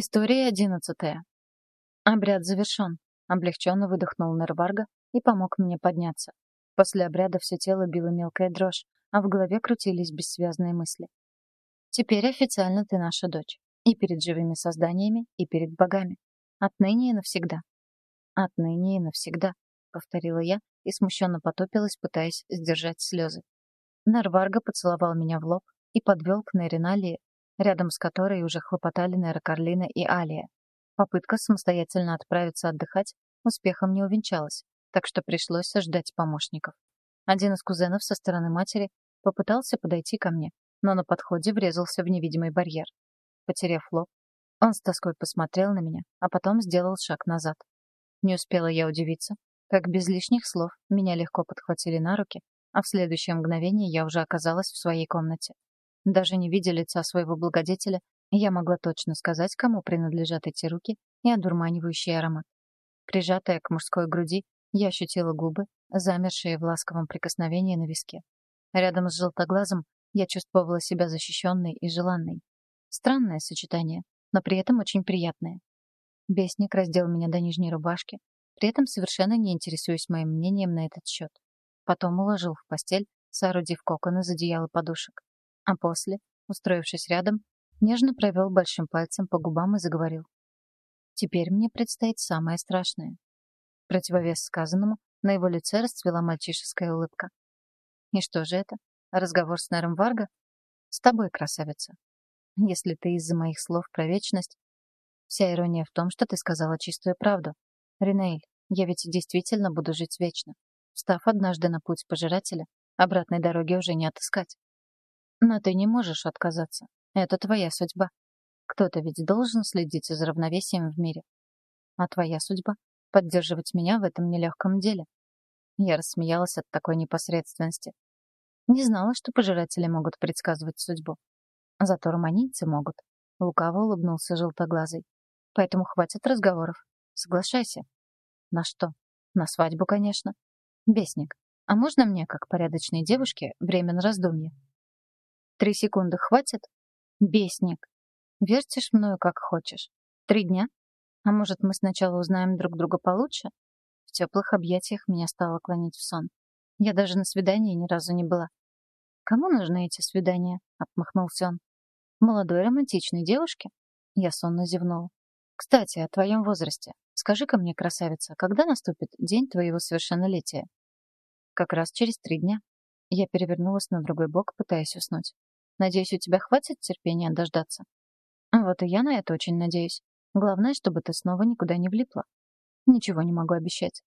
История одиннадцатая. Обряд завершен. Облегченно выдохнул Нерварга и помог мне подняться. После обряда все тело било мелкая дрожь, а в голове крутились бессвязные мысли. Теперь официально ты наша дочь. И перед живыми созданиями, и перед богами. Отныне и навсегда. Отныне и навсегда, повторила я и смущенно потопилась, пытаясь сдержать слезы. Нарварга поцеловал меня в лоб и подвел к Нериналии, рядом с которой уже хлопотали Нера Карлина и Алия. Попытка самостоятельно отправиться отдыхать успехом не увенчалась, так что пришлось ждать помощников. Один из кузенов со стороны матери попытался подойти ко мне, но на подходе врезался в невидимый барьер. Потеряв лоб, он с тоской посмотрел на меня, а потом сделал шаг назад. Не успела я удивиться, как без лишних слов меня легко подхватили на руки, а в следующее мгновение я уже оказалась в своей комнате. Даже не видя лица своего благодетеля, я могла точно сказать, кому принадлежат эти руки и одурманивающий аромат. Прижатая к мужской груди, я ощутила губы, замершие в ласковом прикосновении на виске. Рядом с желтоглазом я чувствовала себя защищенной и желанной. Странное сочетание, но при этом очень приятное. Бесник раздел меня до нижней рубашки, при этом совершенно не интересуясь моим мнением на этот счет. Потом уложил в постель, соорудив кокон из одеяла подушек а после, устроившись рядом, нежно провел большим пальцем по губам и заговорил. «Теперь мне предстоит самое страшное». Противовес сказанному, на его лице расцвела мальчишеская улыбка. «И что же это? Разговор с Нером Варга? С тобой, красавица. Если ты из-за моих слов про вечность... Вся ирония в том, что ты сказала чистую правду. Ринейль, я ведь действительно буду жить вечно. Встав однажды на путь пожирателя, обратной дороги уже не отыскать. Но ты не можешь отказаться. Это твоя судьба. Кто-то ведь должен следить за равновесием в мире. А твоя судьба — поддерживать меня в этом нелегком деле. Я рассмеялась от такой непосредственности. Не знала, что пожиратели могут предсказывать судьбу. Зато романийцы могут. Лукаво улыбнулся желтоглазый. Поэтому хватит разговоров. Соглашайся. На что? На свадьбу, конечно. Бесник, а можно мне, как порядочной девушке, время на раздумье? Три секунды хватит? Бесник. Вертишь мною как хочешь. Три дня? А может, мы сначала узнаем друг друга получше? В теплых объятиях меня стало клонить в сон. Я даже на свидании ни разу не была. «Кому нужны эти свидания?» — отмахнулся он. «Молодой романтичной девушке?» Я сонно зевнула. «Кстати, о твоем возрасте. Скажи-ка мне, красавица, когда наступит день твоего совершеннолетия?» «Как раз через три дня». Я перевернулась на другой бок, пытаясь уснуть. Надеюсь, у тебя хватит терпения дождаться. Вот и я на это очень надеюсь. Главное, чтобы ты снова никуда не влипла. Ничего не могу обещать.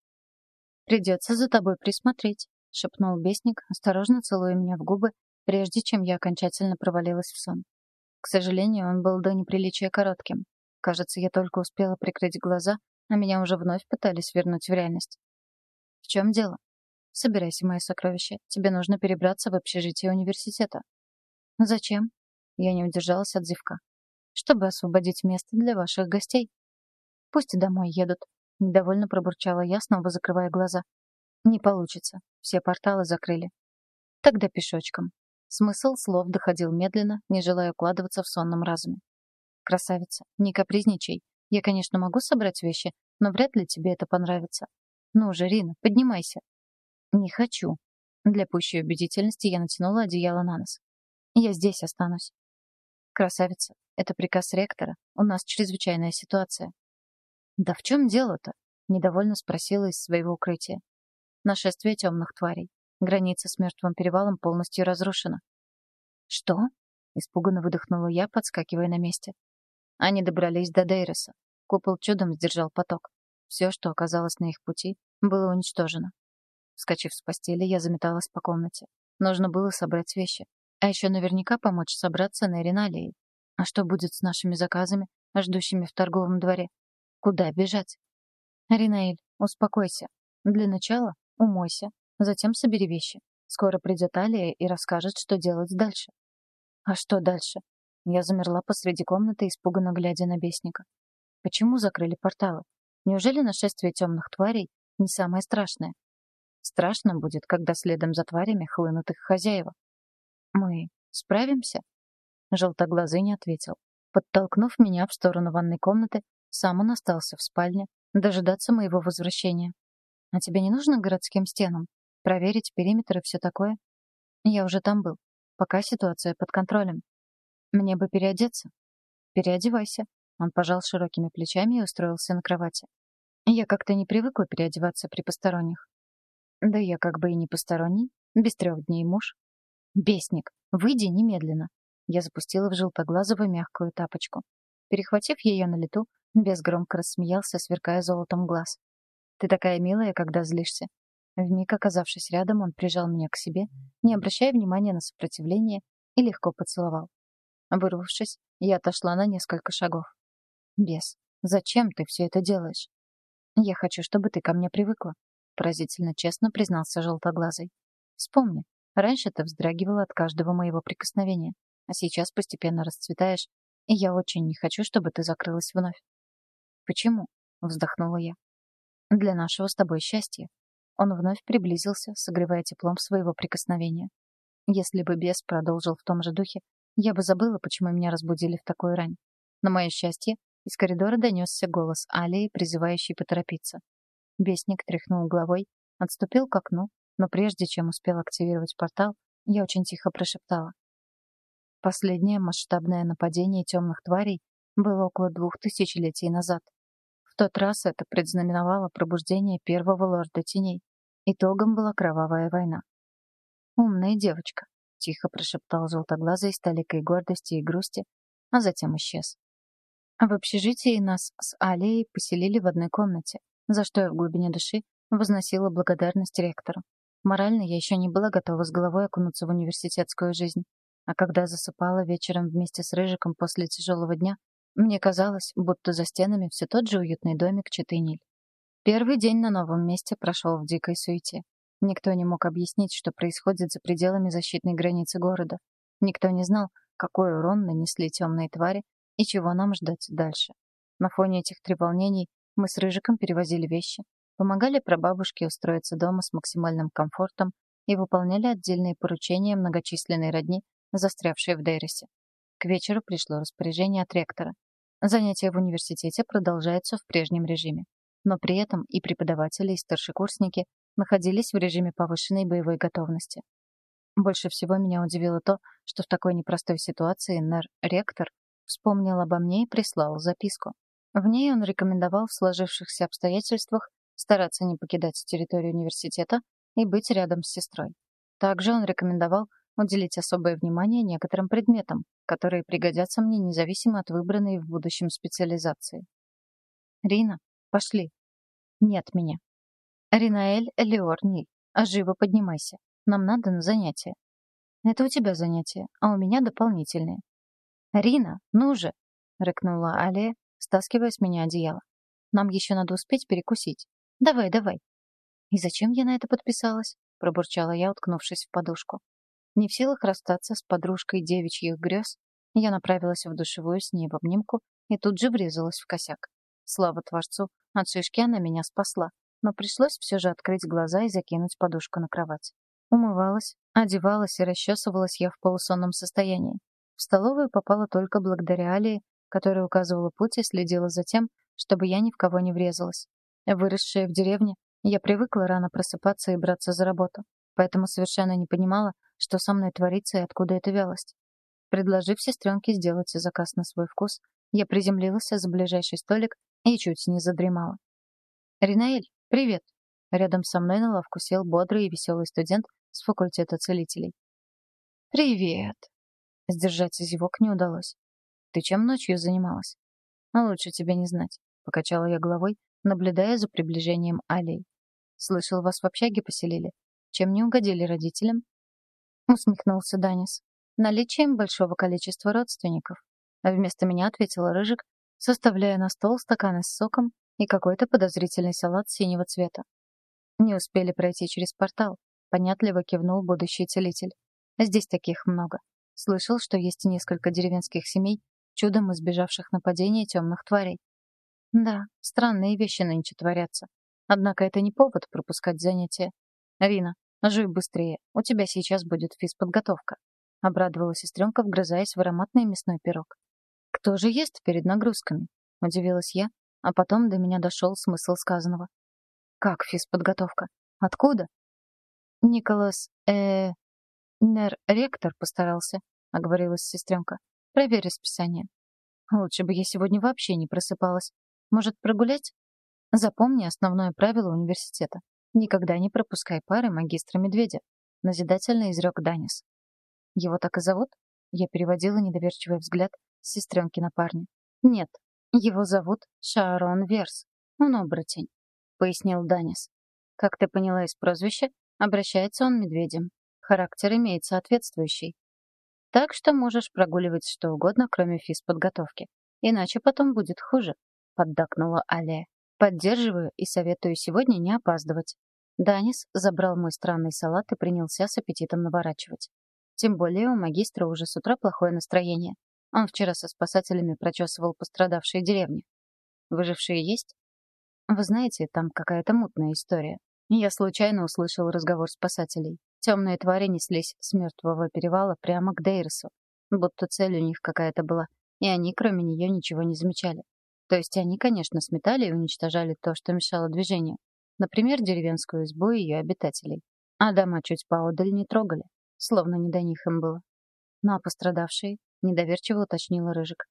Придется за тобой присмотреть, шепнул бесник, осторожно целуя меня в губы, прежде чем я окончательно провалилась в сон. К сожалению, он был до неприличия коротким. Кажется, я только успела прикрыть глаза, а меня уже вновь пытались вернуть в реальность. В чем дело? Собирайся, мое сокровище. Тебе нужно перебраться в общежитие университета. «Зачем?» Я не удержалась от зевка. «Чтобы освободить место для ваших гостей». «Пусть домой едут», — недовольно пробурчала я, снова закрывая глаза. «Не получится. Все порталы закрыли». «Тогда пешочком». Смысл слов доходил медленно, не желая укладываться в сонном разуме. «Красавица, не капризничай. Я, конечно, могу собрать вещи, но вряд ли тебе это понравится. Ну же, Рина, поднимайся». «Не хочу». Для пущей убедительности я натянула одеяло на нос. Я здесь останусь. Красавица, это приказ ректора. У нас чрезвычайная ситуация. Да в чем дело-то? Недовольно спросила из своего укрытия. Нашествие темных тварей. Граница с мертвым перевалом полностью разрушена. Что? Испуганно выдохнула я, подскакивая на месте. Они добрались до Дейроса. Купол чудом сдержал поток. Все, что оказалось на их пути, было уничтожено. Вскочив с постели, я заметалась по комнате. Нужно было собрать вещи. А еще наверняка помочь собраться на Риналии. А что будет с нашими заказами, ждущими в торговом дворе? Куда бежать? Ринаэль, успокойся. Для начала умойся, затем собери вещи. Скоро придет Алия и расскажет, что делать дальше. А что дальше? Я замерла посреди комнаты, испуганно глядя на бесника. Почему закрыли порталы? Неужели нашествие темных тварей не самое страшное? Страшно будет, когда следом за тварями хлынут их хозяева. «Мы справимся?» Желтоглазый не ответил. Подтолкнув меня в сторону ванной комнаты, сам он остался в спальне, дожидаться моего возвращения. «А тебе не нужно городским стенам? Проверить периметр и все такое?» «Я уже там был. Пока ситуация под контролем. Мне бы переодеться». «Переодевайся». Он пожал широкими плечами и устроился на кровати. Я как-то не привыкла переодеваться при посторонних. Да я как бы и не посторонний. Без трех дней муж. Бесник, выйди немедленно. Я запустила в желтоглазого мягкую тапочку. Перехватив ее на лету, бес громко рассмеялся, сверкая золотом глаз. «Ты такая милая, когда злишься». Вмиг оказавшись рядом, он прижал меня к себе, не обращая внимания на сопротивление, и легко поцеловал. Вырвавшись, я отошла на несколько шагов. «Бес, зачем ты все это делаешь?» «Я хочу, чтобы ты ко мне привыкла», — поразительно честно признался желтоглазый. «Вспомни, раньше ты вздрагивала от каждого моего прикосновения, а сейчас постепенно расцветаешь, и я очень не хочу, чтобы ты закрылась вновь». «Почему?» — вздохнула я. «Для нашего с тобой счастья». Он вновь приблизился, согревая теплом своего прикосновения. Если бы бес продолжил в том же духе, я бы забыла, почему меня разбудили в такую рань. На мое счастье, из коридора донесся голос Алии, призывающий поторопиться. Бесник тряхнул головой, отступил к окну, но прежде чем успел активировать портал, я очень тихо прошептала. Последнее масштабное нападение темных тварей было около двух тысячелетий назад. В тот раз это предзнаменовало пробуждение первого лорда теней. Итогом была кровавая война. «Умная девочка», — тихо прошептал желтоглазый с толикой гордости и грусти, а затем исчез. В общежитии нас с Алией поселили в одной комнате, за что я в глубине души возносила благодарность ректору. Морально я еще не была готова с головой окунуться в университетскую жизнь. А когда засыпала вечером вместе с Рыжиком после тяжелого дня, мне казалось, будто за стенами все тот же уютный домик Читыниль. Первый день на новом месте прошел в дикой суете. Никто не мог объяснить, что происходит за пределами защитной границы города. Никто не знал, какой урон нанесли темные твари и чего нам ждать дальше. На фоне этих треволнений мы с Рыжиком перевозили вещи, помогали прабабушке устроиться дома с максимальным комфортом и выполняли отдельные поручения многочисленной родни, застрявшие в Дейросе. К вечеру пришло распоряжение от ректора. Занятия в университете продолжаются в прежнем режиме, но при этом и преподаватели, и старшекурсники находились в режиме повышенной боевой готовности. Больше всего меня удивило то, что в такой непростой ситуации нэр-ректор вспомнил обо мне и прислал записку. В ней он рекомендовал в сложившихся обстоятельствах стараться не покидать территорию университета и быть рядом с сестрой. Также он рекомендовал уделить особое внимание некоторым предметам, которые пригодятся мне независимо от выбранной в будущем специализации. «Рина, пошли». «Нет меня». «Ринаэль Элеор Ниль, а живо поднимайся. Нам надо на занятия». «Это у тебя занятия, а у меня дополнительные. «Рина, ну же!» — рыкнула Алия, стаскивая с меня одеяло. «Нам еще надо успеть перекусить. Давай, давай!» «И зачем я на это подписалась?» — пробурчала я, уткнувшись в подушку. Не в силах расстаться с подружкой девичьих грез, я направилась в душевую с ней в обнимку и тут же врезалась в косяк. Слава Творцу, от шишки она меня спасла, но пришлось все же открыть глаза и закинуть подушку на кровать. Умывалась, одевалась и расчесывалась я в полусонном состоянии. В столовую попала только благодаря Алии, которая указывала путь и следила за тем, чтобы я ни в кого не врезалась. Выросшая в деревне, я привыкла рано просыпаться и браться за работу, поэтому совершенно не понимала, что со мной творится и откуда эта вялость. Предложив сестренке сделать заказ на свой вкус, я приземлилась за ближайший столик и чуть не задремала. «Ринаэль, привет!» Рядом со мной на лавку сел бодрый и веселый студент с факультета целителей. «Привет!» Сдержать зевок не удалось. «Ты чем ночью занималась?» «А лучше тебе не знать», — покачала я головой, наблюдая за приближением аллей. «Слышал, вас в общаге поселили. Чем не угодили родителям?» Усмехнулся Данис. «Наличием большого количества родственников». А вместо меня ответила Рыжик, составляя на стол стаканы с соком и какой-то подозрительный салат синего цвета. Не успели пройти через портал. Понятливо кивнул будущий целитель. Здесь таких много. Слышал, что есть несколько деревенских семей, чудом избежавших нападения темных тварей. Да, странные вещи нынче творятся. Однако это не повод пропускать занятия. Рина, жуй быстрее, у тебя сейчас будет физподготовка. Обрадовала сестренка, вгрызаясь в ароматный мясной пирог. Кто же ест перед нагрузками?» — удивилась я, а потом до меня дошел смысл сказанного. «Как физподготовка? Откуда?» «Николас, э... Нер-ректор постарался», — оговорилась сестренка. «Проверь расписание». «Лучше бы я сегодня вообще не просыпалась. Может, прогулять?» «Запомни основное правило университета. Никогда не пропускай пары магистра Медведя», — назидательно изрек Данис. «Его так и зовут?» Я переводила недоверчивый взгляд с сестренки на парня. «Нет, его зовут Шаарон Верс. Он оборотень», — пояснил Данис. «Как ты поняла из прозвища, обращается он медведем. Характер имеет соответствующий. Так что можешь прогуливать что угодно, кроме физподготовки. Иначе потом будет хуже», — поддакнула Алия. «Поддерживаю и советую сегодня не опаздывать». Данис забрал мой странный салат и принялся с аппетитом наворачивать. Тем более у магистра уже с утра плохое настроение. Он вчера со спасателями прочесывал пострадавшие деревни. Выжившие есть? Вы знаете, там какая-то мутная история. Я случайно услышал разговор спасателей. Темные твари неслись с мертвого перевала прямо к Дейросу, будто цель у них какая-то была, и они кроме нее ничего не замечали. То есть они, конечно, сметали и уничтожали то, что мешало движению. Например, деревенскую избу и ее обитателей. А дома чуть поодаль не трогали, словно не до них им было. Ну а пострадавшие? Недоверчиво уточнила Рыжик.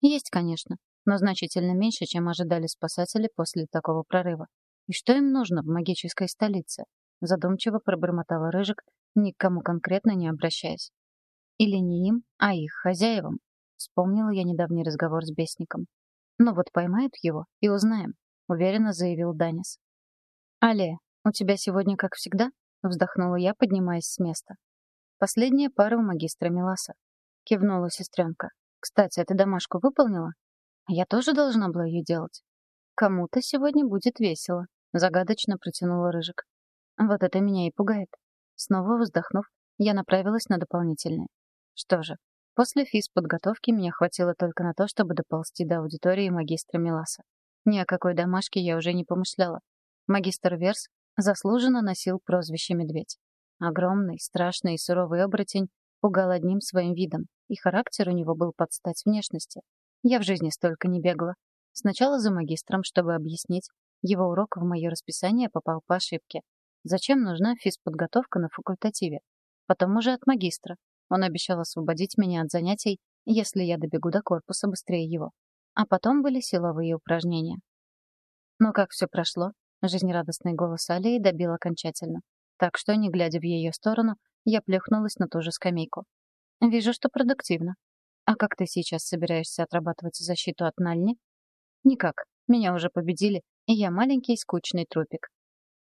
Есть, конечно, но значительно меньше, чем ожидали спасатели после такого прорыва. И что им нужно в магической столице? Задумчиво пробормотала Рыжик, ни к кому конкретно не обращаясь. Или не им, а их хозяевам. Вспомнила я недавний разговор с бесником. Ну вот поймают его и узнаем, уверенно заявил Данис. Але, у тебя сегодня как всегда? Вздохнула я, поднимаясь с места. Последняя пара у магистра Миласа. — кивнула сестренка. «Кстати, а домашку выполнила?» «Я тоже должна была ее делать». «Кому-то сегодня будет весело», — загадочно протянула Рыжик. «Вот это меня и пугает». Снова вздохнув, я направилась на дополнительное. Что же, после физподготовки меня хватило только на то, чтобы доползти до аудитории магистра Миласа. Ни о какой домашке я уже не помышляла. Магистр Верс заслуженно носил прозвище «Медведь». Огромный, страшный и суровый оборотень Пугал одним своим видом, и характер у него был под стать внешности. Я в жизни столько не бегала. Сначала за магистром, чтобы объяснить. Его урок в мое расписание попал по ошибке. Зачем нужна физподготовка на факультативе? Потом уже от магистра. Он обещал освободить меня от занятий, если я добегу до корпуса быстрее его. А потом были силовые упражнения. Но как все прошло, жизнерадостный голос Алии добил окончательно. Так что, не глядя в ее сторону, я плюхнулась на ту же скамейку. «Вижу, что продуктивно. А как ты сейчас собираешься отрабатывать защиту от Нальни?» «Никак. Меня уже победили, и я маленький скучный трупик».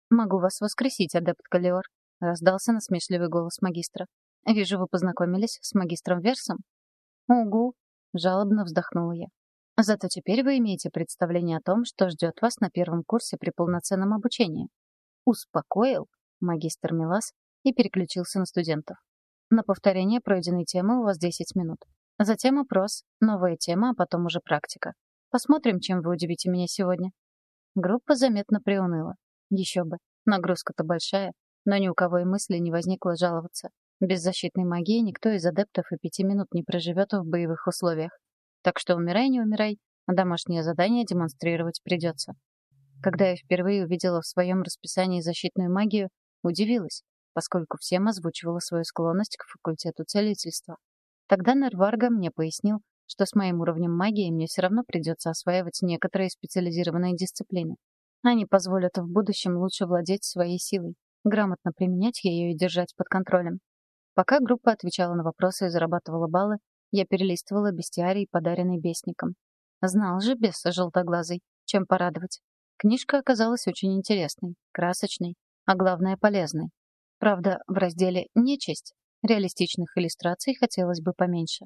«Могу вас воскресить, адепт Калиор», — раздался насмешливый голос магистра. «Вижу, вы познакомились с магистром Версом?» «Угу», — жалобно вздохнула я. «Зато теперь вы имеете представление о том, что ждет вас на первом курсе при полноценном обучении». «Успокоил?» — магистр Милас и переключился на студентов. На повторение пройденной темы у вас 10 минут. Затем опрос, новая тема, а потом уже практика. Посмотрим, чем вы удивите меня сегодня. Группа заметно приуныла. Еще бы. Нагрузка-то большая, но ни у кого и мысли не возникло жаловаться. Без защитной магии никто из адептов и пяти минут не проживет в боевых условиях. Так что умирай, не умирай, а домашнее задание демонстрировать придется. Когда я впервые увидела в своем расписании защитную магию, удивилась поскольку всем озвучивала свою склонность к факультету целительства. Тогда Нерварга мне пояснил, что с моим уровнем магии мне все равно придется осваивать некоторые специализированные дисциплины. Они позволят в будущем лучше владеть своей силой, грамотно применять ее и держать под контролем. Пока группа отвечала на вопросы и зарабатывала баллы, я перелистывала бестиарий, подаренный бестником. Знал же бес желтоглазый, чем порадовать. Книжка оказалась очень интересной, красочной, а главное полезной. Правда, в разделе «Нечисть» реалистичных иллюстраций хотелось бы поменьше.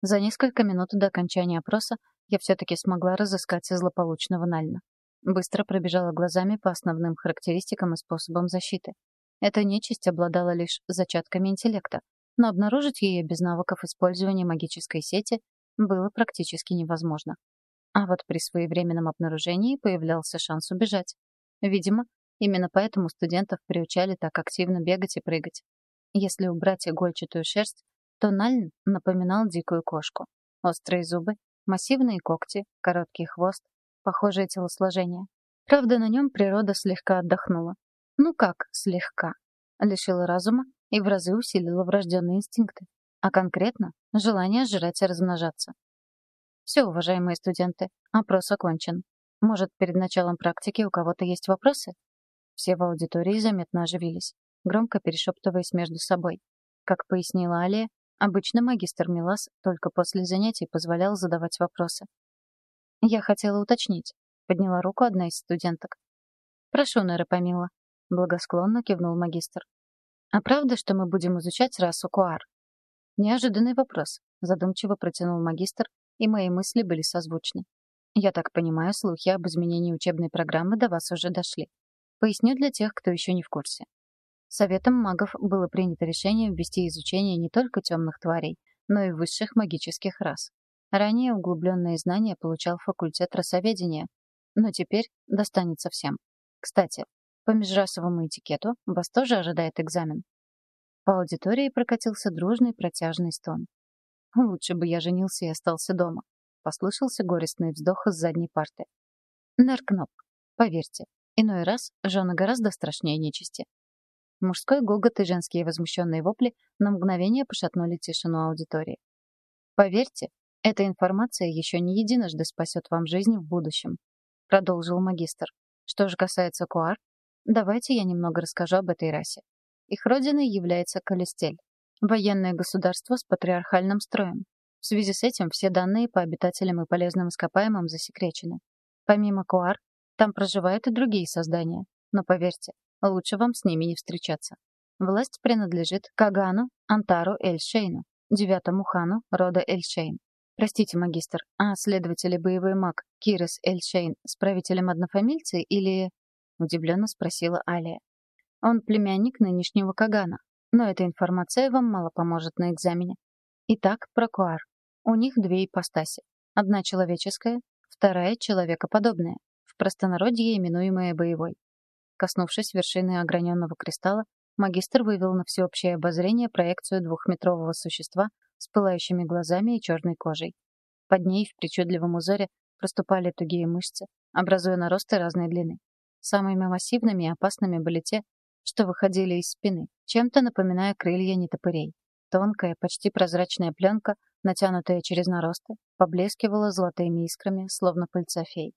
За несколько минут до окончания опроса я все-таки смогла разыскать злополучного Нальна. Быстро пробежала глазами по основным характеристикам и способам защиты. Эта нечисть обладала лишь зачатками интеллекта, но обнаружить ее без навыков использования магической сети было практически невозможно. А вот при своевременном обнаружении появлялся шанс убежать. Видимо, Именно поэтому студентов приучали так активно бегать и прыгать. Если убрать игольчатую шерсть, то Нальн напоминал дикую кошку. Острые зубы, Массивные когти, короткий хвост, похожее телосложение. Правда, на нем природа слегка отдохнула. Ну как слегка? Лишила разума и в разы усилила врожденные инстинкты. А конкретно — желание жрать и размножаться. Все, уважаемые студенты, опрос окончен. Может, перед началом практики у кого-то есть вопросы? Все в аудитории заметно оживились, громко перешептываясь между собой. Как пояснила Алия, обычно магистр Милас только после занятий позволял задавать вопросы. «Я хотела уточнить», — подняла руку одна из студенток. «Прошу, Нэра Помила», — благосклонно кивнул магистр. «А правда, что мы будем изучать расу Куар?» Неожиданный вопрос, задумчиво протянул магистр, и мои мысли были созвучны. Я так понимаю, слухи об изменении учебной программы до вас уже дошли. Поясню для тех, кто еще не в курсе. Советом магов было принято решение ввести изучение не только темных тварей, но и высших магических рас. Ранее углубленные знания получал факультет расоведения, но теперь достанется всем. Кстати, по межрасовому этикету вас тоже ожидает экзамен. По аудитории прокатился дружный протяжный стон. Лучше бы я женился и остался дома. Послышался горестный вздох из задней парты. Наркноп. Поверьте, иной раз жены гораздо страшнее нечисти. Мужской гогот и женские возмущенные вопли на мгновение пошатнули тишину аудитории. Поверьте, эта информация еще не единожды спасет вам жизнь в будущем, продолжил магистр. Что же касается Куар, давайте я немного расскажу об этой расе. Их родиной является Калистель, Военное государство с патриархальным строем. В связи с этим все данные по обитателям и полезным ископаемым засекречены. Помимо Куар, там проживают и другие создания. Но поверьте, лучше вам с ними не встречаться. Власть принадлежит Кагану Антару Эльшейну, девятому хану рода Эльшейн. Простите, магистр, а следователь и боевой маг Кирис Эльшейн с правителем однофамильцы или... Удивленно спросила Алия. Он племянник нынешнего Кагана, но эта информация вам мало поможет на экзамене. Итак, про Куар. У них две ипостаси. Одна человеческая, вторая человекоподобная, в простонародье именуемая боевой. Коснувшись вершины ограненного кристалла, магистр вывел на всеобщее обозрение проекцию двухметрового существа с пылающими глазами и черной кожей. Под ней в причудливом узоре проступали тугие мышцы, образуя наросты разной длины. Самыми массивными и опасными были те, что выходили из спины, чем-то напоминая крылья нетопырей. Тонкая, почти прозрачная пленка, натянутая через наросты, поблескивала золотыми искрами, словно пыльца фей.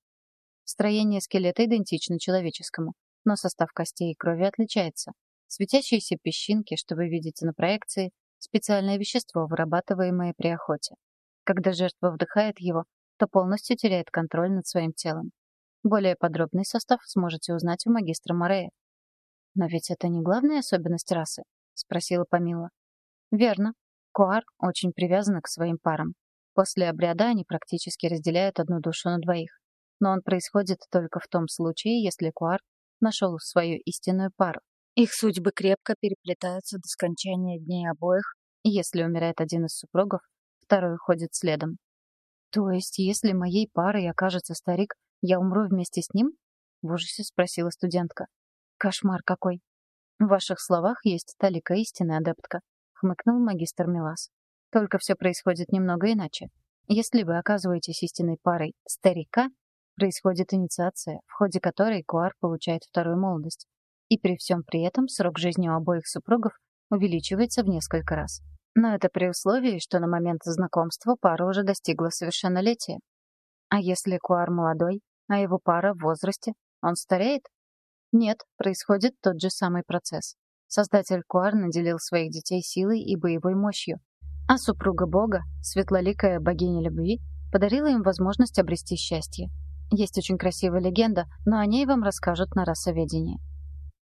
Строение скелета идентично человеческому, но состав костей и крови отличается. Светящиеся песчинки, что вы видите на проекции, специальное вещество, вырабатываемое при охоте. Когда жертва вдыхает его, то полностью теряет контроль над своим телом. Более подробный состав сможете узнать у магистра Морея, «Но ведь это не главная особенность расы?» — спросила Памила. «Верно. Куар очень привязаны к своим парам. После обряда они практически разделяют одну душу на двоих. Но он происходит только в том случае, если Куар нашел свою истинную пару. Их судьбы крепко переплетаются до скончания дней обоих, и если умирает один из супругов, второй уходит следом. То есть, если моей парой окажется старик, я умру вместе с ним? В ужасе спросила студентка. Кошмар какой. В ваших словах есть талика истины, адептка, хмыкнул магистр Милас. Только все происходит немного иначе. Если вы оказываетесь истинной парой старика, происходит инициация, в ходе которой Куар получает вторую молодость. И при всем при этом срок жизни у обоих супругов увеличивается в несколько раз. Но это при условии, что на момент знакомства пара уже достигла совершеннолетия. А если Куар молодой, а его пара в возрасте, он стареет? Нет, происходит тот же самый процесс. Создатель Куар наделил своих детей силой и боевой мощью, а супруга Бога, светлоликая богиня любви, подарила им возможность обрести счастье. Есть очень красивая легенда, но о ней вам расскажут на расоведении.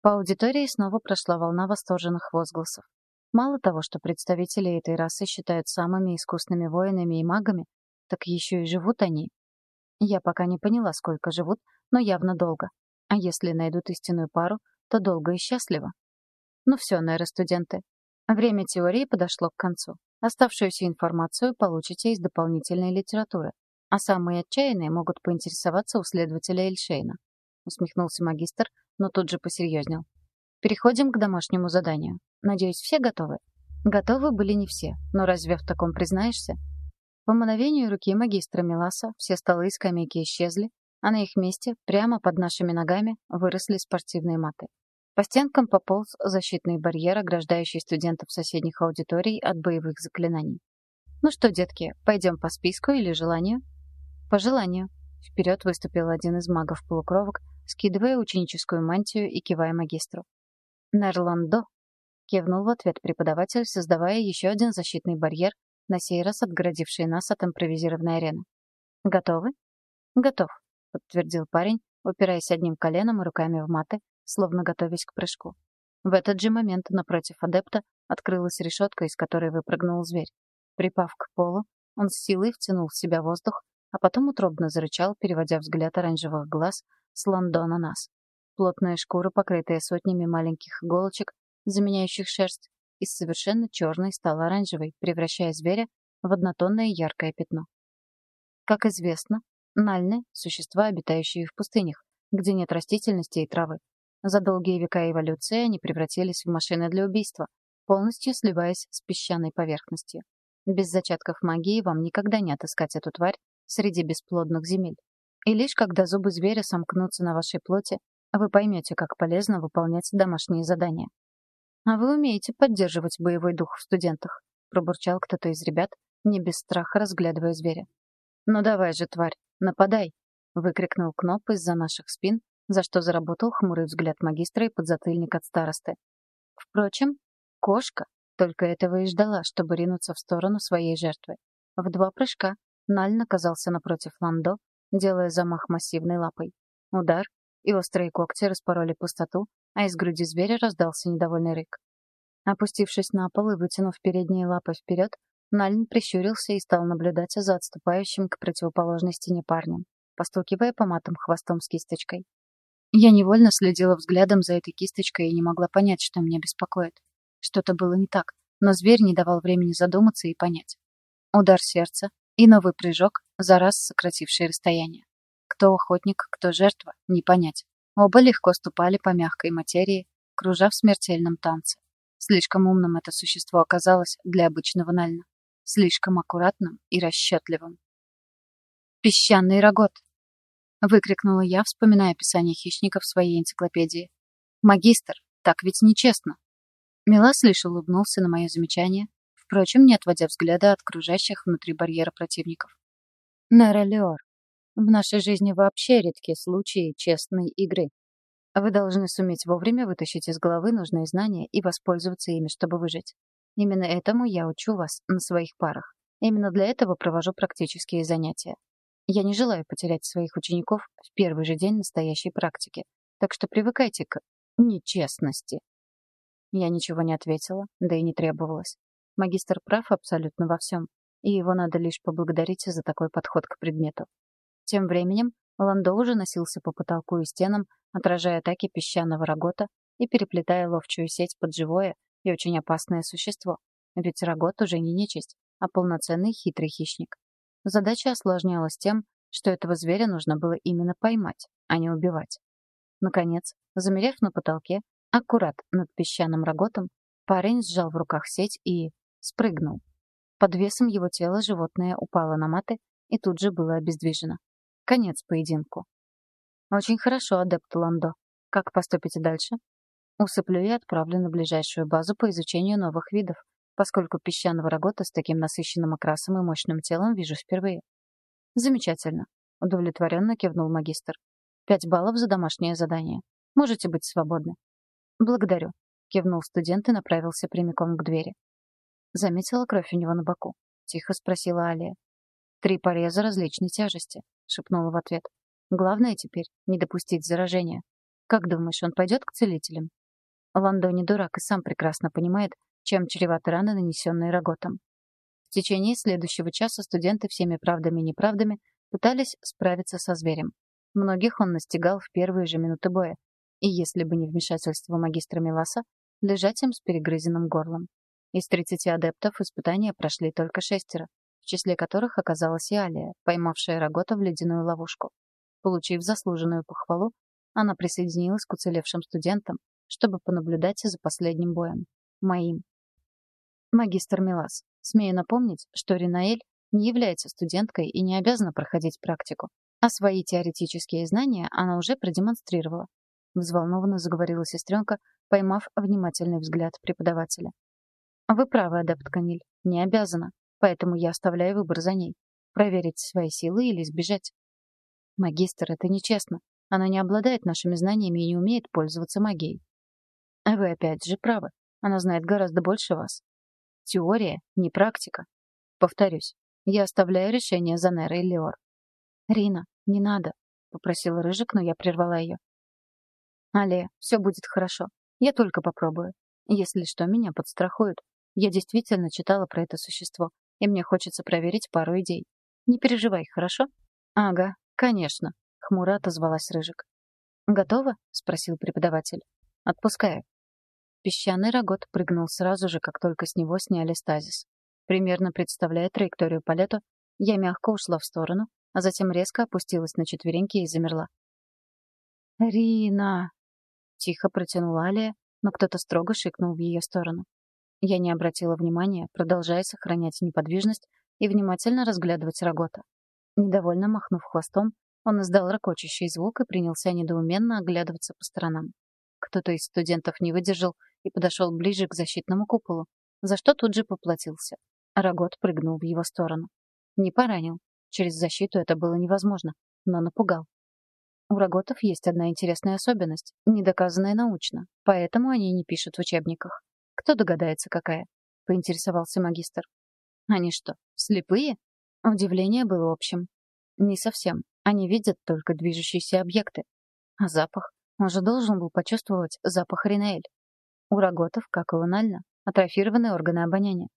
По аудитории снова прошла волна восторженных возгласов. Мало того, что представители этой расы считают самыми искусными воинами и магами, так еще и живут они. Я пока не поняла, сколько живут, но явно долго. А если найдут истинную пару, то долго и счастливо. Ну все, нейростуденты. Время теории подошло к концу. Оставшуюся информацию получите из дополнительной литературы. А самые отчаянные могут поинтересоваться у следователя Эльшейна. Усмехнулся магистр, но тут же посерьезнел. Переходим к домашнему заданию. Надеюсь, все готовы? Готовы были не все, но разве в таком признаешься? По мановению руки магистра Миласа все столы и скамейки исчезли, а на их месте, прямо под нашими ногами, выросли спортивные маты. По стенкам пополз защитный барьер, ограждающий студентов соседних аудиторий от боевых заклинаний. «Ну что, детки, пойдем по списку или желанию?» «По желанию». Вперед выступил один из магов-полукровок, скидывая ученическую мантию и кивая магистру. «Нерландо!» — кивнул в ответ преподаватель, создавая еще один защитный барьер, на сей раз отгородивший нас от импровизированной арены. «Готовы?» «Готов», — подтвердил парень, упираясь одним коленом и руками в маты, словно готовясь к прыжку. В этот же момент напротив адепта открылась решетка, из которой выпрыгнул зверь. Припав к полу, он с силой втянул в себя воздух, а потом утробно зарычал, переводя взгляд оранжевых глаз с Лондо на нас. Плотная шкура, покрытая сотнями маленьких иголочек, заменяющих шерсть, из совершенно черной стала оранжевой, превращая зверя в однотонное яркое пятно. Как известно, нальны — существа, обитающие в пустынях, где нет растительности и травы. За долгие века эволюции они превратились в машины для убийства, полностью сливаясь с песчаной поверхностью. Без зачатков магии вам никогда не отыскать эту тварь среди бесплодных земель. И лишь когда зубы зверя сомкнутся на вашей плоти, вы поймете, как полезно выполнять домашние задания. «А вы умеете поддерживать боевой дух в студентах», — пробурчал кто-то из ребят, не без страха разглядывая зверя. «Ну давай же, тварь, нападай!» — выкрикнул Кноп из-за наших спин, за что заработал хмурый взгляд магистра и подзатыльник от старосты. Впрочем, кошка только этого и ждала, чтобы ринуться в сторону своей жертвы. В два прыжка Наль оказался напротив Ландо, делая замах массивной лапой. Удар, и острые когти распороли пустоту, а из груди зверя раздался недовольный рык. Опустившись на пол и вытянув передние лапы вперед, Нальн прищурился и стал наблюдать за отступающим к противоположной стене парнем, постукивая по матам хвостом с кисточкой. Я невольно следила взглядом за этой кисточкой и не могла понять, что меня беспокоит. Что-то было не так, но зверь не давал времени задуматься и понять. Удар сердца и новый прыжок, за раз сокративший расстояние. Кто охотник, кто жертва, не понять. Оба легко ступали по мягкой материи, кружа в смертельном танце. Слишком умным это существо оказалось для обычного Нальна. Слишком аккуратным и расчетливым. «Песчаный рогот!» Выкрикнула я, вспоминая описание хищника в своей энциклопедии. «Магистр, так ведь нечестно!» Милас лишь улыбнулся на мое замечание, впрочем, не отводя взгляда от кружащих внутри барьера противников. Нералиор. В нашей жизни вообще редкие случаи честной игры. Вы должны суметь вовремя вытащить из головы нужные знания и воспользоваться ими, чтобы выжить. Именно этому я учу вас на своих парах. Именно для этого провожу практические занятия. Я не желаю потерять своих учеников в первый же день настоящей практики, так что привыкайте к нечестности. Я ничего не ответила, да и не требовалось. Магистр прав абсолютно во всем, и его надо лишь поблагодарить за такой подход к предмету. Тем временем Ландо уже носился по потолку и стенам, отражая атаки песчаного рогота и переплетая ловчую сеть под живое и очень опасное существо. Ведь рогот уже не нечисть, а полноценный хитрый хищник. Задача осложнялась тем, что этого зверя нужно было именно поймать, а не убивать. Наконец, замерев на потолке, аккурат над песчаным роготом, парень сжал в руках сеть и спрыгнул. Под весом его тела животное упало на маты и тут же было обездвижено. Конец поединку. Очень хорошо, адепт Ландо. Как поступите дальше? Усыплю и отправлю на ближайшую базу по изучению новых видов, поскольку песчаного рогота с таким насыщенным окрасом и мощным телом вижу впервые. Замечательно. Удовлетворенно кивнул магистр. Пять баллов за домашнее задание. Можете быть свободны. Благодарю. Кивнул студент и направился прямиком к двери. Заметила кровь у него на боку. Тихо спросила Алия. Три пореза различной тяжести, шепнула в ответ. Главное теперь не допустить заражения. Как думаешь, он пойдет к целителям? Ландо не дурак и сам прекрасно понимает, чем чреваты раны, нанесенные Роготом. В течение следующего часа студенты всеми правдами и неправдами пытались справиться со зверем. Многих он настигал в первые же минуты боя, и если бы не вмешательство магистра Миласа, лежать им с перегрызенным горлом. Из 30 адептов испытания прошли только шестеро, в числе которых оказалась и Алия, поймавшая Рогота в ледяную ловушку. Получив заслуженную похвалу, она присоединилась к уцелевшим студентам, чтобы понаблюдать за последним боем. Моим. Магистр Милас, смею напомнить, что Ринаэль не является студенткой и не обязана проходить практику. А свои теоретические знания она уже продемонстрировала. Взволнованно заговорила сестренка, поймав внимательный взгляд преподавателя. «Вы правы, адепт Каниль, не обязана, поэтому я оставляю выбор за ней. Проверить свои силы или сбежать». «Магистр, это нечестно. Она не обладает нашими знаниями и не умеет пользоваться магией». «Вы опять же правы. Она знает гораздо больше вас. Теория, не практика. Повторюсь, я оставляю решение за Нерой Леор. «Рина, не надо», — попросила Рыжик, но я прервала ее. «Але, все будет хорошо. Я только попробую. Если что, меня подстрахуют. Я действительно читала про это существо, и мне хочется проверить пару идей. Не переживай, хорошо?» «Ага, конечно», — хмуро отозвалась Рыжик. «Готова?» — спросил преподаватель. «Отпускаю». Песчаный рогот прыгнул сразу же, как только с него сняли стазис. Примерно представляя траекторию полета, я мягко ушла в сторону, а затем резко опустилась на четвереньки и замерла. «Рина!» — тихо протянула Алия, но кто-то строго шикнул в ее сторону. Я не обратила внимания, продолжая сохранять неподвижность и внимательно разглядывать Рогота. Недовольно махнув хвостом, он издал ракочущий звук и принялся недоуменно оглядываться по сторонам. Кто-то из студентов не выдержал и подошел ближе к защитному куполу, за что тут же поплатился. Рогот прыгнул в его сторону. Не поранил. Через защиту это было невозможно, но напугал. У роготов есть одна интересная особенность, недоказанная научно, поэтому они не пишут в учебниках. Кто догадается, какая? Поинтересовался магистр. Они что, слепые? Удивление было общим. Не совсем. Они видят только движущиеся объекты. А запах? Он же должен был почувствовать запах Ринеэль. У роготов, как и у Нальна, атрофированы органы обоняния.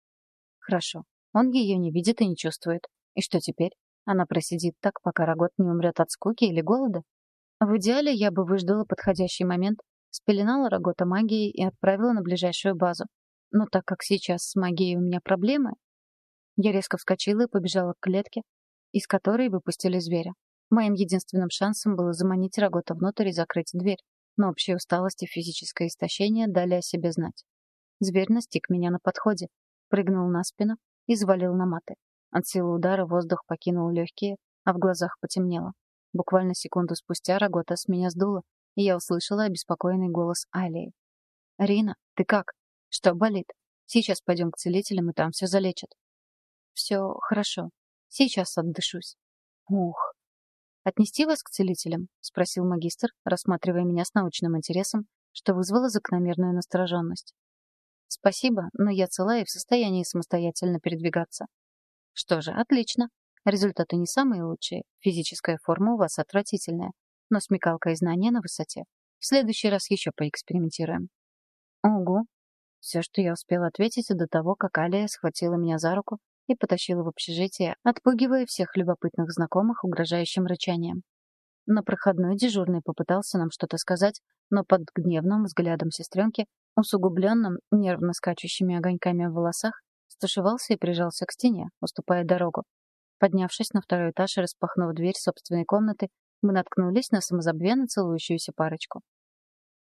Хорошо. Он ее не видит и не чувствует. И что теперь? Она просидит так, пока Рогот не умрет от скуки или голода? В идеале я бы выждала подходящий момент, спеленала Рогота магией и отправила на ближайшую базу. Но так как сейчас с магией у меня проблемы, я резко вскочила и побежала к клетке, из которой выпустили зверя. Моим единственным шансом было заманить Рогота внутрь и закрыть дверь, но общая усталость и физическое истощение дали о себе знать. Зверь настиг меня на подходе, прыгнул на спину и завалил на маты. От силы удара воздух покинул легкие, а в глазах потемнело. Буквально секунду спустя Рогота с меня сдуло, и я услышала обеспокоенный голос Алии. «Рина, ты как? Что болит? Сейчас пойдем к целителям, и там все залечат». «Все хорошо. Сейчас отдышусь». «Ух». «Отнести вас к целителям?» — спросил магистр, рассматривая меня с научным интересом, что вызвало закономерную настороженность. Спасибо, но я цела и в состоянии самостоятельно передвигаться. Что же, отлично. Результаты не самые лучшие. Физическая форма у вас отвратительная. Но смекалка и знания на высоте. В следующий раз еще поэкспериментируем. Ого. Все, что я успела ответить до того, как Алия схватила меня за руку и потащила в общежитие, отпугивая всех любопытных знакомых угрожающим рычанием. На проходной дежурный попытался нам что-то сказать, но под гневным взглядом сестренки усугубленным нервно скачущими огоньками в волосах, стушевался и прижался к стене, уступая дорогу. Поднявшись на второй этаж и распахнув дверь собственной комнаты, мы наткнулись на самозабвенно целующуюся парочку.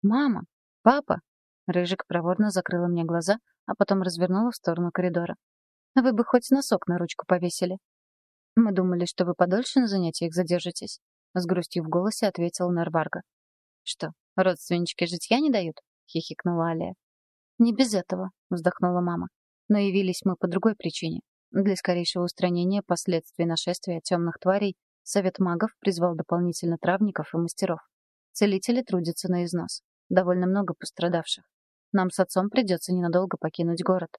«Мама! Папа!» Рыжик проворно закрыла мне глаза, а потом развернула в сторону коридора. «Вы бы хоть носок на ручку повесили». «Мы думали, что вы подольше на занятиях задержитесь», — с грустью в голосе ответил Нарварга. «Что, родственнички житья не дают?» — хихикнула Алия. «Не без этого», — вздохнула мама. «Но явились мы по другой причине. Для скорейшего устранения последствий нашествия темных тварей Совет магов призвал дополнительно травников и мастеров. Целители трудятся на износ. Довольно много пострадавших. Нам с отцом придется ненадолго покинуть город».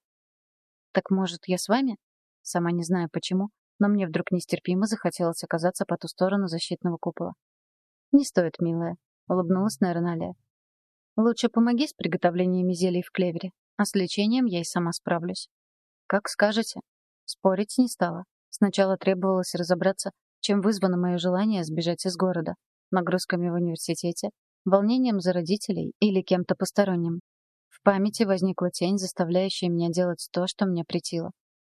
«Так, может, я с вами?» Сама не знаю почему, но мне вдруг нестерпимо захотелось оказаться по ту сторону защитного купола. «Не стоит, милая», — улыбнулась Нейроналия. Лучше помоги с приготовлением зелий в клевере, а с лечением я и сама справлюсь. Как скажете. Спорить не стала. Сначала требовалось разобраться, чем вызвано мое желание сбежать из города. Нагрузками в университете, волнением за родителей или кем-то посторонним. В памяти возникла тень, заставляющая меня делать то, что мне претило.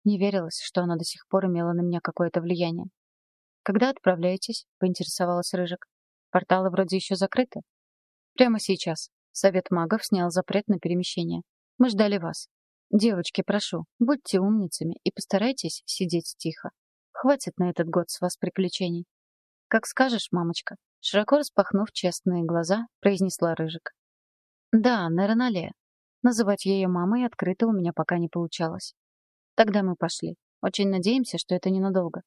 Не верилось, что она до сих пор имела на меня какое-то влияние. «Когда отправляетесь?» — поинтересовалась Рыжик. «Порталы вроде еще закрыты?» «Прямо сейчас», Совет магов снял запрет на перемещение. Мы ждали вас. Девочки, прошу, будьте умницами и постарайтесь сидеть тихо. Хватит на этот год с вас приключений. Как скажешь, мамочка. Широко распахнув честные глаза, произнесла Рыжик. Да, Неронале. Называть ее мамой открыто у меня пока не получалось. Тогда мы пошли. Очень надеемся, что это ненадолго.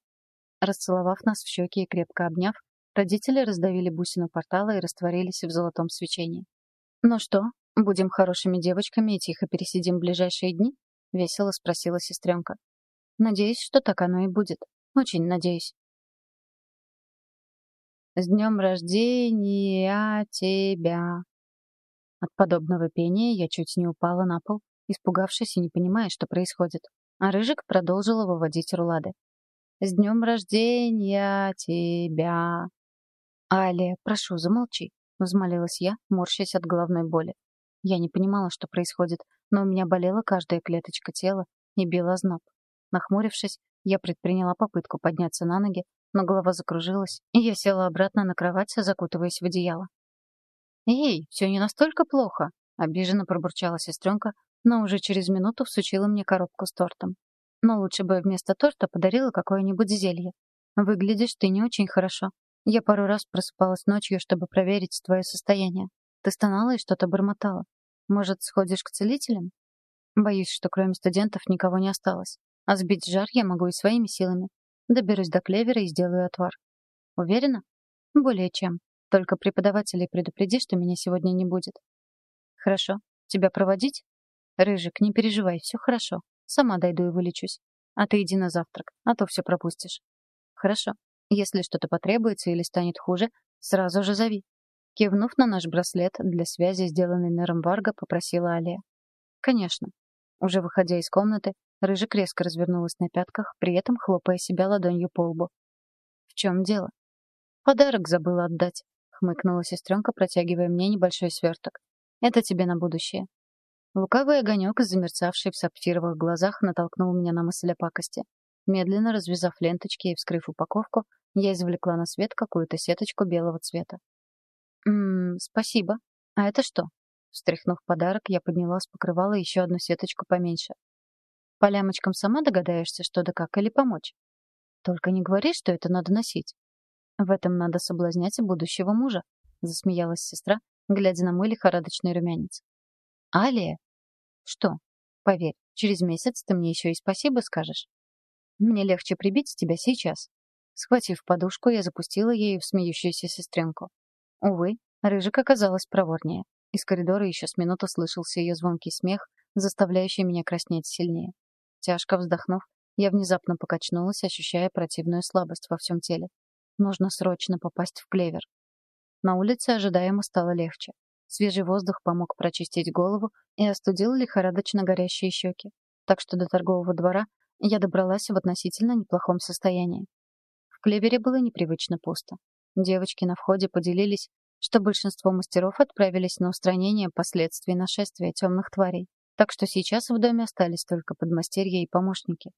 Расцеловав нас в щеки и крепко обняв, родители раздавили бусину портала и растворились в золотом свечении. «Ну что, будем хорошими девочками и тихо пересидим ближайшие дни?» — весело спросила сестренка. «Надеюсь, что так оно и будет. Очень надеюсь». «С днем рождения тебя!» От подобного пения я чуть не упала на пол, испугавшись и не понимая, что происходит. А Рыжик продолжила выводить рулады. «С днем рождения тебя!» «Алия, прошу, замолчи», — взмолилась я, морщась от головной боли. Я не понимала, что происходит, но у меня болела каждая клеточка тела и била зноб. Нахмурившись, я предприняла попытку подняться на ноги, но голова закружилась, и я села обратно на кровать, закутываясь в одеяло. «Эй, все не настолько плохо», — обиженно пробурчала сестренка, но уже через минуту всучила мне коробку с тортом. «Но лучше бы вместо торта подарила какое-нибудь зелье. Выглядишь ты не очень хорошо. Я пару раз просыпалась ночью, чтобы проверить твое состояние. Ты стонала и что-то бормотала. Может, сходишь к целителям? Боюсь, что кроме студентов никого не осталось. А сбить жар я могу и своими силами. Доберусь до клевера и сделаю отвар. Уверена? Более чем. Только преподавателей предупреди, что меня сегодня не будет. Хорошо. Тебя проводить? Рыжик, не переживай, все хорошо. Сама дойду и вылечусь. А ты иди на завтрак, а то все пропустишь. Хорошо. Если что-то потребуется или станет хуже, сразу же зови. Кивнув на наш браслет для связи, сделанный Нером Варга, попросила Алия. Конечно. Уже выходя из комнаты, Рыжик резко развернулась на пятках, при этом хлопая себя ладонью по лбу. В чем дело? Подарок забыла отдать хмыкнула сестренка, протягивая мне небольшой сверток. Это тебе на будущее. Лукавый огонек, замерцавший в сапфировых глазах, натолкнул меня на мысль о пакости. Медленно развязав ленточки и вскрыв упаковку, я извлекла на свет какую-то сеточку белого цвета. «Ммм, спасибо. А это что?» Встряхнув подарок, я подняла с покрывала еще одну сеточку поменьше. «По лямочкам сама догадаешься, что да как, или помочь?» «Только не говори, что это надо носить. В этом надо соблазнять будущего мужа, засмеялась сестра, глядя на мой лихорадочный румянец. Алия? Что? Поверь, через месяц ты мне еще и спасибо скажешь. Мне легче прибить тебя сейчас. Схватив подушку, я запустила ею в смеющуюся сестренку. Увы, Рыжик оказалась проворнее. Из коридора еще с минуту слышался ее звонкий смех, заставляющий меня краснеть сильнее. Тяжко вздохнув, я внезапно покачнулась, ощущая противную слабость во всем теле. Нужно срочно попасть в клевер. На улице ожидаемо стало легче. Свежий воздух помог прочистить голову и остудил лихорадочно горящие щеки. Так что до торгового двора я добралась в относительно неплохом состоянии. В клевере было непривычно пусто. Девочки на входе поделились, что большинство мастеров отправились на устранение последствий нашествия темных тварей. Так что сейчас в доме остались только подмастерья и помощники.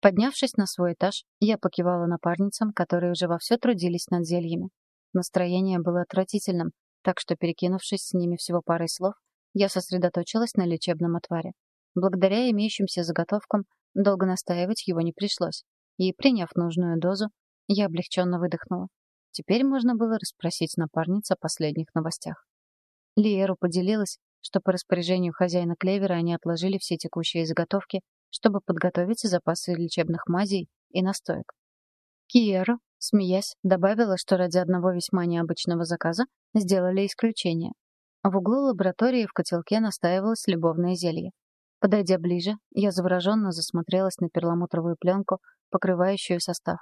Поднявшись на свой этаж, я покивала напарницам, которые уже вовсю трудились над зельями. Настроение было отвратительным, так что, перекинувшись с ними всего парой слов, я сосредоточилась на лечебном отваре. Благодаря имеющимся заготовкам, долго настаивать его не пришлось, и, приняв нужную дозу, я облегченно выдохнула. Теперь можно было расспросить напарниц о последних новостях. Лиеру поделилась, что по распоряжению хозяина клевера они отложили все текущие заготовки чтобы подготовить запасы лечебных мазей и настоек. Киера, смеясь, добавила, что ради одного весьма необычного заказа сделали исключение. В углу лаборатории в котелке настаивалось любовное зелье. Подойдя ближе, я завороженно засмотрелась на перламутровую пленку, покрывающую состав.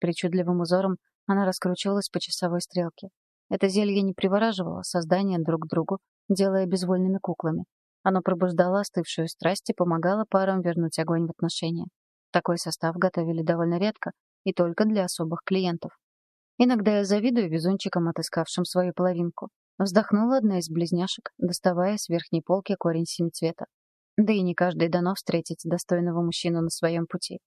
Причудливым узором она раскручивалась по часовой стрелке. Это зелье не привораживало создание друг другу, делая безвольными куклами, оно пробуждало остывшую страсть и помогало парам вернуть огонь в отношения. Такой состав готовили довольно редко и только для особых клиентов. Иногда я завидую везунчикам, отыскавшим свою половинку. Вздохнула одна из близняшек, доставая с верхней полки корень семицвета. Да и не каждый дано встретить достойного мужчину на своем пути.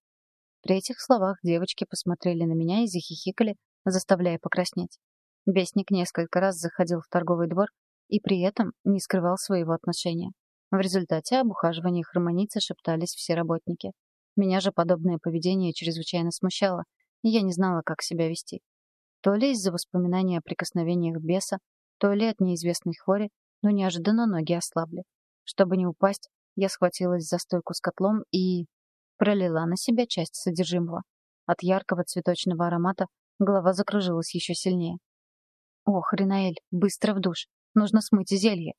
При этих словах девочки посмотрели на меня и захихикали, заставляя покраснеть. Бесник несколько раз заходил в торговый двор и при этом не скрывал своего отношения. В результате об ухаживании хромоницы шептались все работники. Меня же подобное поведение чрезвычайно смущало, и я не знала, как себя вести. То ли из-за воспоминания о прикосновениях беса, то ли от неизвестной хвори, но неожиданно ноги ослабли. Чтобы не упасть, я схватилась за стойку с котлом и... пролила на себя часть содержимого. От яркого цветочного аромата голова закружилась еще сильнее. «Ох, Ринаэль, быстро в душ. Нужно смыть зелье».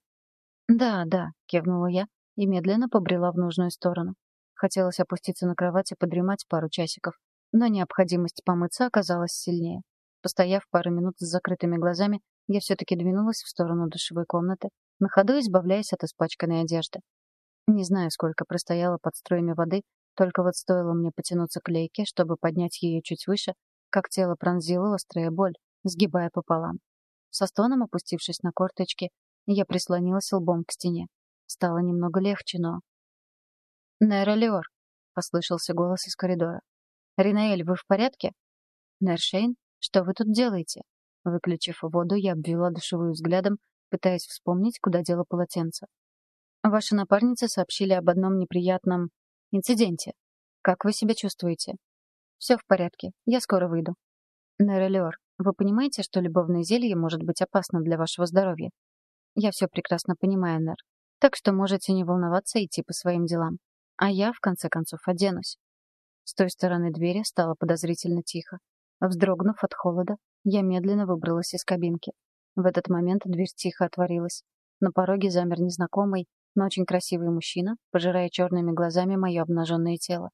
«Да, да», — кивнула я и медленно побрела в нужную сторону. Хотелось опуститься на кровать и подремать пару часиков, но необходимость помыться оказалась сильнее. Постояв пару минут с закрытыми глазами, я все-таки двинулась в сторону душевой комнаты, на ходу избавляясь от испачканной одежды. Не знаю, сколько простояла под струями воды, только вот стоило мне потянуться к лейке, чтобы поднять ее чуть выше, как тело пронзила острая боль, сгибая пополам. Со стоном опустившись на корточки, я прислонилась лбом к стене. Стало немного легче, но... «Нейролеор», — послышался голос из коридора. «Ринаэль, вы в порядке?» «Нейршейн, что вы тут делаете?» Выключив воду, я обвела душевую взглядом, пытаясь вспомнить, куда дело полотенце. «Ваши напарницы сообщили об одном неприятном инциденте. Как вы себя чувствуете?» «Все в порядке. Я скоро выйду». «Нейролеор, вы понимаете, что любовное зелье может быть опасно для вашего здоровья?» «Я все прекрасно понимаю, Нер. Так что можете не волноваться и идти по своим делам. А я, в конце концов, оденусь». С той стороны двери стало подозрительно тихо. Вздрогнув от холода, я медленно выбралась из кабинки. В этот момент дверь тихо отворилась. На пороге замер незнакомый, но очень красивый мужчина, пожирая черными глазами мое обнаженное тело.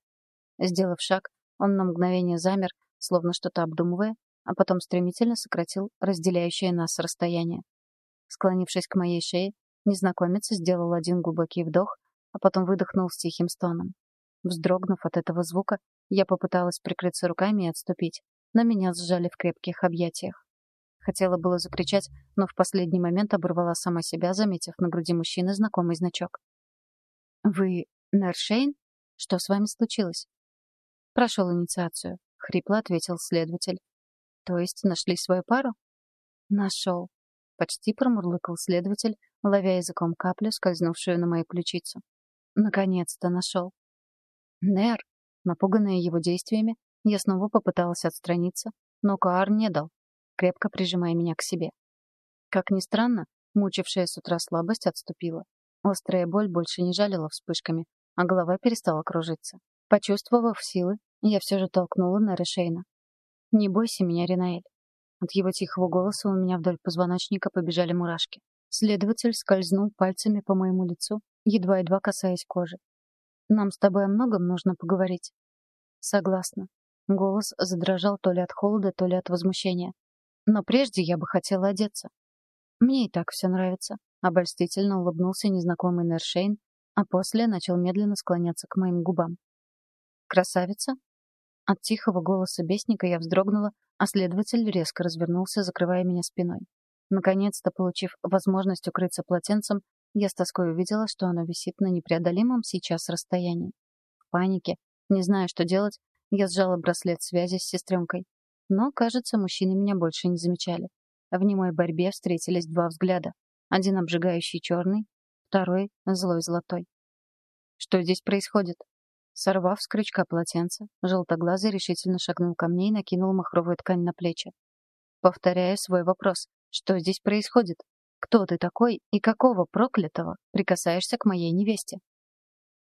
Сделав шаг, он на мгновение замер, словно что-то обдумывая, а потом стремительно сократил разделяющее нас расстояние. Склонившись к моей шее, незнакомец сделал один глубокий вдох, а потом выдохнул с тихим стоном. Вздрогнув от этого звука, я попыталась прикрыться руками и отступить, но меня сжали в крепких объятиях. Хотела было закричать, но в последний момент оборвала сама себя, заметив на груди мужчины знакомый значок. «Вы Нершейн? Что с вами случилось?» «Прошел инициацию», — хрипло ответил следователь. «То есть нашли свою пару?» «Нашел», — почти промурлыкал следователь, ловя языком каплю, скользнувшую на мою ключицу. «Наконец-то нашел». Нер, напуганная его действиями, я снова попыталась отстраниться, но Каар не дал, крепко прижимая меня к себе. Как ни странно, мучившая с утра слабость отступила. Острая боль больше не жалила вспышками, а голова перестала кружиться. Почувствовав силы, я все же толкнула на Решейна. «Не бойся меня, Ринаэль». От его тихого голоса у меня вдоль позвоночника побежали мурашки. Следователь скользнул пальцами по моему лицу, едва-едва касаясь кожи. «Нам с тобой о многом нужно поговорить». «Согласна», Голос задрожал то ли от холода, то ли от возмущения. Но прежде я бы хотела одеться. Мне и так все нравится. Обольстительно улыбнулся незнакомый Нершейн, а после начал медленно склоняться к моим губам. «Красавица?» От тихого голоса бесника я вздрогнула, а следователь резко развернулся, закрывая меня спиной. Наконец-то, получив возможность укрыться полотенцем, я с тоской увидела, что оно висит на непреодолимом сейчас расстоянии. В панике, не зная, что делать, я сжала браслет связи с сестренкой. Но, кажется, мужчины меня больше не замечали. В немой борьбе встретились два взгляда. Один обжигающий черный, второй — злой золотой. Что здесь происходит? Сорвав с крючка полотенце, желтоглазый решительно шагнул ко мне и накинул махровую ткань на плечи. Повторяю свой вопрос. Что здесь происходит? Кто ты такой и какого проклятого прикасаешься к моей невесте?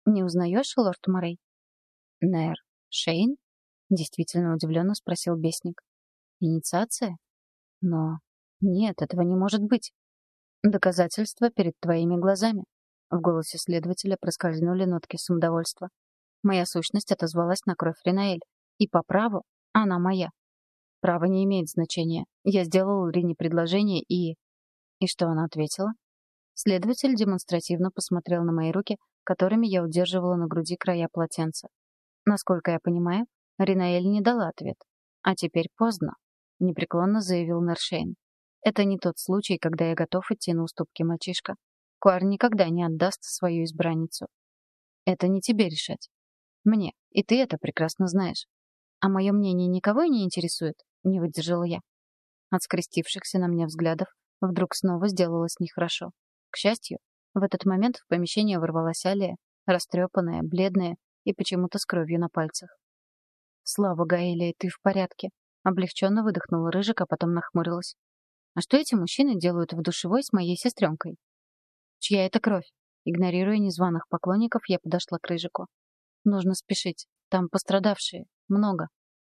Не узнаешь, лорд Морей? Нэр, «Шейн?» — действительно удивленно спросил Бесник. «Инициация? Но... Нет, этого не может быть. Доказательства перед твоими глазами». В голосе следователя проскользнули нотки самодовольства. Моя сущность отозвалась на кровь Ринаэль. И по праву она моя. Право не имеет значения. Я сделал Рине предложение и... И что она ответила? Следователь демонстративно посмотрел на мои руки, которыми я удерживала на груди края полотенца. Насколько я понимаю, Ринаэль не дала ответ. А теперь поздно, непреклонно заявил Нершейн. Это не тот случай, когда я готов идти на уступки мальчишка. Куар никогда не отдаст свою избранницу. Это не тебе решать. Мне, и ты это прекрасно знаешь. А мое мнение никого не интересует, не выдержала я. От скрестившихся на мне взглядов вдруг снова сделалось нехорошо. К счастью, в этот момент в помещение ворвалась Алия, растрепанная, бледная и почему-то с кровью на пальцах. Слава Гаэлия, ты в порядке. Облегченно выдохнула Рыжик, а потом нахмурилась. А что эти мужчины делают в душевой с моей сестренкой? Чья это кровь? Игнорируя незваных поклонников, я подошла к Рыжику. Нужно спешить. Там пострадавшие. Много.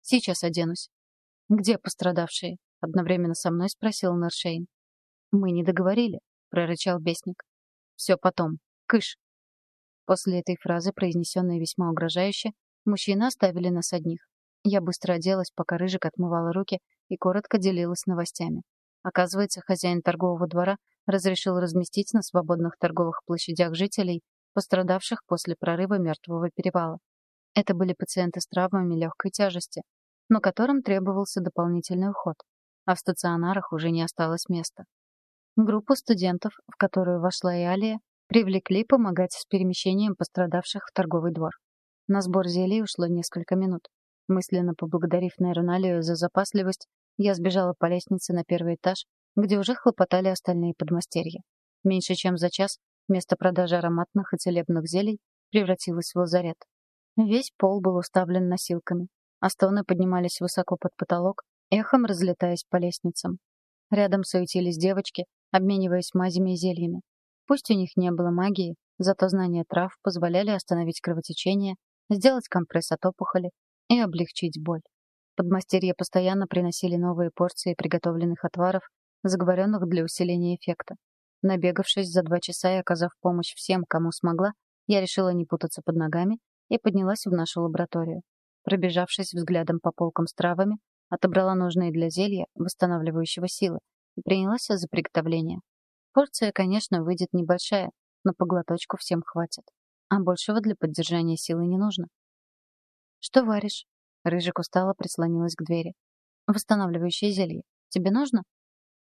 Сейчас оденусь. Где пострадавшие? Одновременно со мной спросил Нершейн. Мы не договорили, прорычал бесник. Все потом. Кыш. После этой фразы, произнесенной весьма угрожающе, мужчины оставили нас одних. Я быстро оделась, пока Рыжик отмывала руки и коротко делилась новостями. Оказывается, хозяин торгового двора разрешил разместить на свободных торговых площадях жителей, пострадавших после прорыва мертвого перевала. Это были пациенты с травмами легкой тяжести, но которым требовался дополнительный уход, а в стационарах уже не осталось места. Группу студентов, в которую вошла и Алия, привлекли помогать с перемещением пострадавших в торговый двор. На сбор зелий ушло несколько минут. Мысленно поблагодарив Нейроналию за запасливость, я сбежала по лестнице на первый этаж, где уже хлопотали остальные подмастерья. Меньше чем за час место продажи ароматных и целебных зелий превратилось в лазарет. Весь пол был уставлен носилками, а стоны поднимались высоко под потолок, эхом разлетаясь по лестницам. Рядом суетились девочки, обмениваясь мазями и зельями. Пусть у них не было магии, зато знания трав позволяли остановить кровотечение, сделать компресс от опухоли и облегчить боль. Подмастерья постоянно приносили новые порции приготовленных отваров, заговоренных для усиления эффекта. Набегавшись за два часа и оказав помощь всем, кому смогла, я решила не путаться под ногами и поднялась в нашу лабораторию. Пробежавшись взглядом по полкам с травами, отобрала нужные для зелья, восстанавливающего силы, и принялась за приготовление. Порция, конечно, выйдет небольшая, но по глоточку всем хватит. А большего для поддержания силы не нужно. «Что варишь?» Рыжик устало прислонилась к двери. «Восстанавливающее зелье. Тебе нужно?»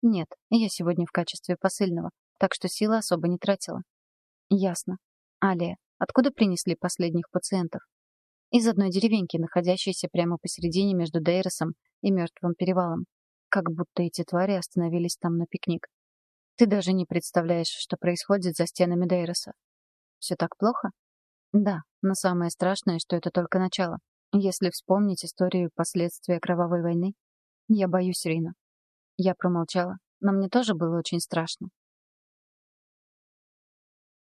«Нет, я сегодня в качестве посыльного, так что силы особо не тратила». «Ясно. Алия, откуда принесли последних пациентов?» «Из одной деревеньки, находящейся прямо посередине между Дейросом и Мертвым перевалом. Как будто эти твари остановились там на пикник. Ты даже не представляешь, что происходит за стенами Дейроса. Все так плохо? Да, но самое страшное, что это только начало. Если вспомнить историю последствия кровавой войны, я боюсь Рина. Я промолчала, но мне тоже было очень страшно.